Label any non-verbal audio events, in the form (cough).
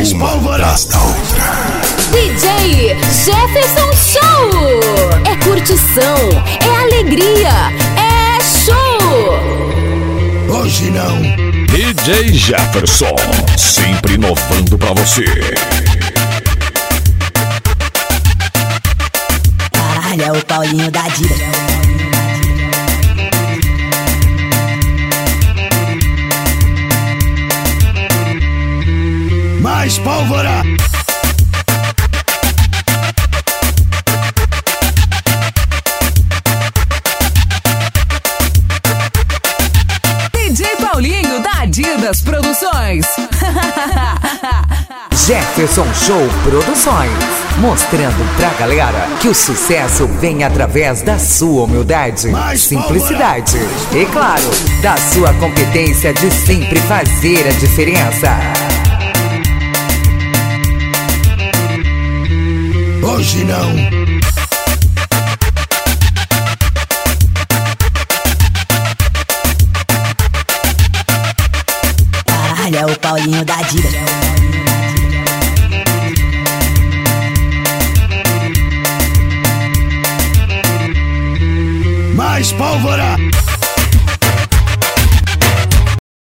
Mais uma atrás da outra. DJ Jefferson Show! É curtição, é alegria, é show! Hoje não. DJ Jefferson, sempre inovando pra você. Caralho, é o Paulinho da Dida. Mais pólvora. DJ Paulinho da Adidas Produções. (laughs) Jefferson Show Produções, mostrando pra galera que o sucesso vem através da sua humildade, Mais simplicidade e, claro, da sua competência de sempre fazer a diferença. Hoje não. Caralho, é o Paulinho da Dida. Mais pólvora.